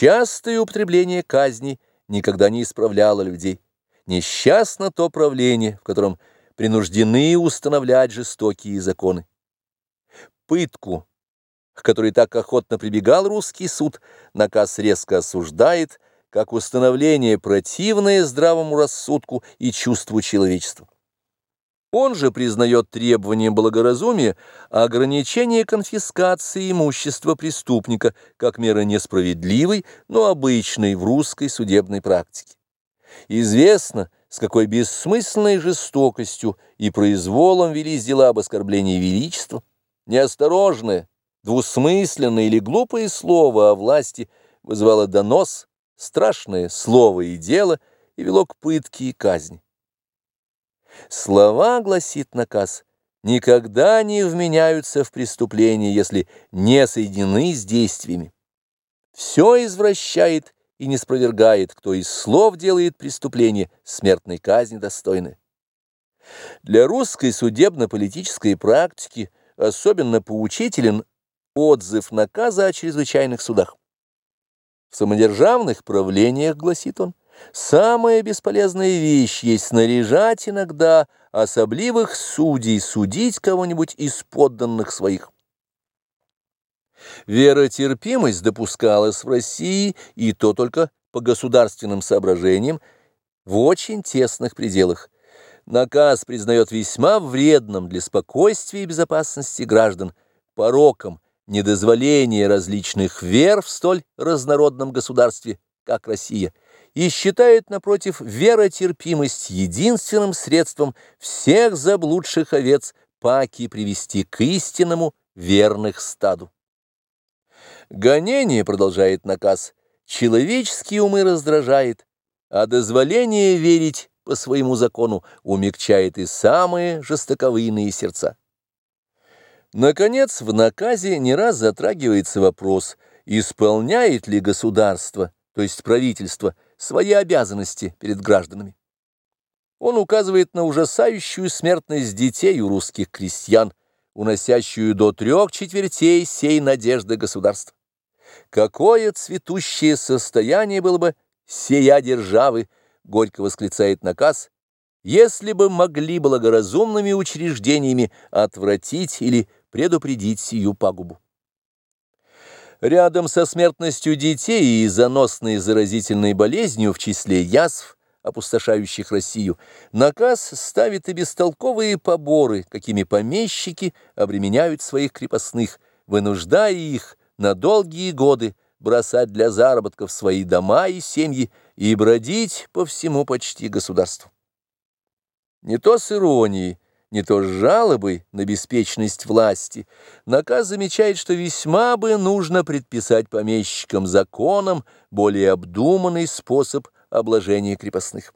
Частое употребление казни никогда не исправляло людей. Несчастно то правление, в котором принуждены установлять жестокие законы. Пытку, к которой так охотно прибегал русский суд, наказ резко осуждает, как установление противное здравому рассудку и чувству человечества. Он же признает требованием благоразумия ограничение конфискации имущества преступника как мера несправедливой, но обычной в русской судебной практике. Известно, с какой бессмысленной жестокостью и произволом велись дела об оскорблении величества, неосторожное, двусмысленное или глупое слово о власти вызывало донос, страшное слово и дело и вело к пытке и казни. Слова, гласит наказ, никогда не вменяются в преступление, если не соединены с действиями. Все извращает и не спровергает, кто из слов делает преступление, смертной казни достойны. Для русской судебно-политической практики особенно поучителен отзыв наказа о чрезвычайных судах. В самодержавных правлениях, гласит он, Самая бесполезная вещь есть снаряжать иногда особливых судей, судить кого-нибудь из подданных своих. Веротерпимость допускалась в России, и то только по государственным соображениям, в очень тесных пределах. Наказ признает весьма вредным для спокойствия и безопасности граждан, пороком недозволение различных вер в столь разнородном государстве, как Россия – и считает, напротив, веротерпимость единственным средством всех заблудших овец паки привести к истинному верных стаду. Гонение, продолжает наказ, человеческие умы раздражает, а дозволение верить по своему закону умягчает и самые жестоковыйные сердца. Наконец, в наказе не раз затрагивается вопрос, исполняет ли государство, то есть правительство, свои обязанности перед гражданами. Он указывает на ужасающую смертность детей у русских крестьян, уносящую до трех четвертей сей надежды государства. Какое цветущее состояние было бы сия державы, горько восклицает наказ, если бы могли благоразумными учреждениями отвратить или предупредить сию пагубу. Рядом со смертностью детей и заносной заразительной болезнью в числе язв, опустошающих Россию, наказ ставит и бестолковые поборы, какими помещики обременяют своих крепостных, вынуждая их на долгие годы бросать для заработков свои дома и семьи и бродить по всему почти государству. Не то с иронией, не то с жалобой на беспечность власти, наказ замечает, что весьма бы нужно предписать помещикам законом более обдуманный способ обложения крепостных.